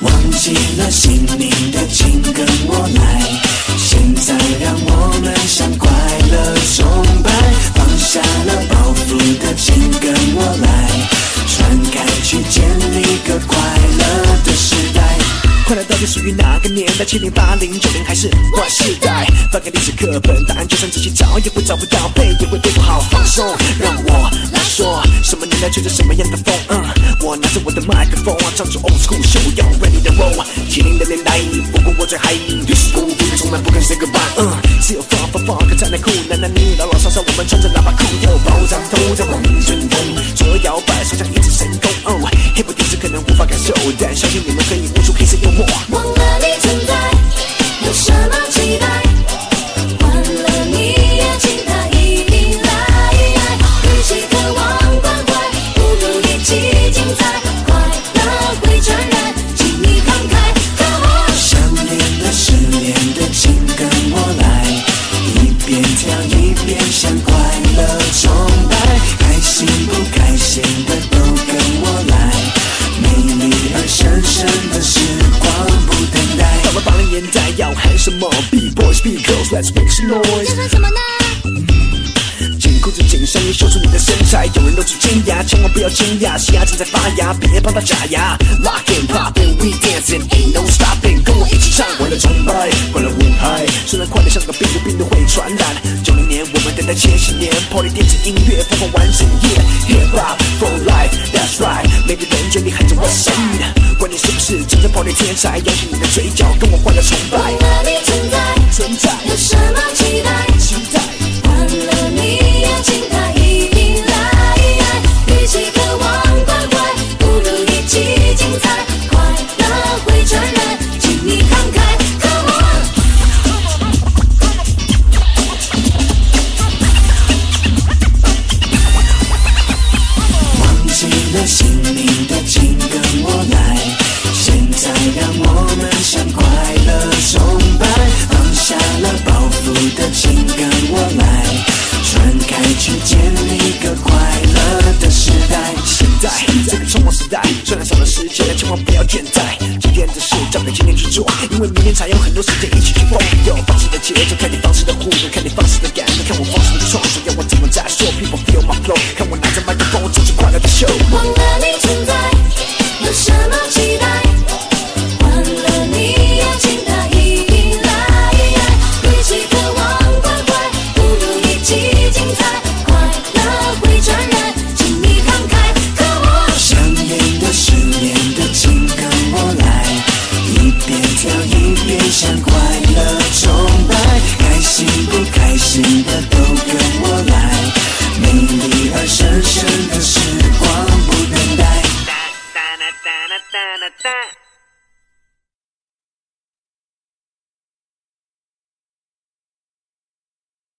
忘记了姓名的，请跟我来。现在让我们向快乐崇拜，放下了包袱的，请跟我来。传开去，建立个快乐的时代。快乐到底属于哪个年代？七零、八零、九零还是 Y 世代？翻开历史课本，答案就算仔细找也会找不到，背也会背不好。放松，让我，吹着什么样的风？嗯，我拿着我的麦克风，唱出 old school show，要 ready to roll。七零的年代，不过我最嗨，历史古典从来不肯 say goodbye。嗯，只有放放放个才能酷，男男女女老老少少，我们穿着喇叭裤，要爆炸头在往前冲，左右摇摆，手脚一直神功。失恋的，请跟我来，一边跳一边向快乐崇拜，开心不开心的都跟我来，美丽而神圣的时光不等待。到了八零年代要喊什么？B boys, B girls, let's make some 这 noise。是什么呢？紧裤子紧身衣，秀出你的身材。有人露出尖牙，千万不要惊讶，新芽正在发芽，别怕它假牙。Lock and pop and we dancing, 起唱，快乐崇拜，快乐无害。虽然快乐像个病毒，病毒会传染。九零年我们等待千禧年，Party 电子音乐疯狂完整夜，Hip hop for life，That's right。每个人嘴里喊着 What's Up，，管你是不是真正 Party 天才，扬起你的嘴角，跟我快乐崇拜让我们向快乐崇拜，放下了包袱的，请跟我来。传开去，建立一个快乐的时代。现在这个匆忙时代，虽然少了时间，但千万不要倦怠。今天的事交给今天去做，因为明天才有很多时间一起去疯。有放肆的节奏，看你放肆的互动，看你放肆的感动，看我放肆的创作，要我怎么再说？People feel my flow，看我拿着麦克风，做出快乐的 show。